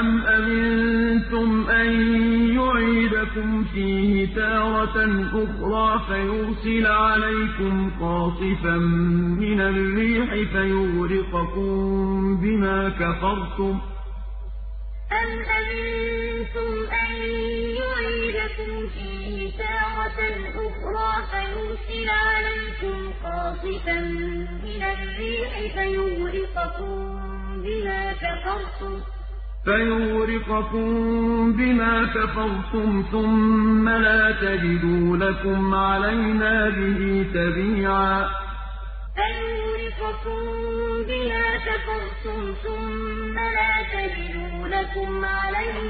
أَمْ أَمِنتُمْ أَن يُعِيدَكُمْ فِيهِ تَارَةً أُخْرَىٰ فَيُرْسِلَ عَلَيْكُمْ قَاصِفًا مِّنَ الرِّيحِ فَيُغْرِقَكُم بِمَا كَفَرْتُمْ ۙ أَمْ أَمِنتُمْ أَن يُعِيدَكُمْ فِيهِ تَارَةً أُخْرَىٰ فَيُرْسِلَ عَلَيْكُمْ قَاصِفًا مِّنَ الرِّيحِ فَيُغْرِقَكُم بِمَا كَفَرْتُمْ ثُمَّ لَا تَجِدُوا لَكُمْ عَلَيْنَا بِهِ تَبِيعًا. فَيُغْرِقَكُم بِمَا كَفَرْتُمْ ثُمَّ لَا تَجِدُوا لَكُمْ عَلَيْنَا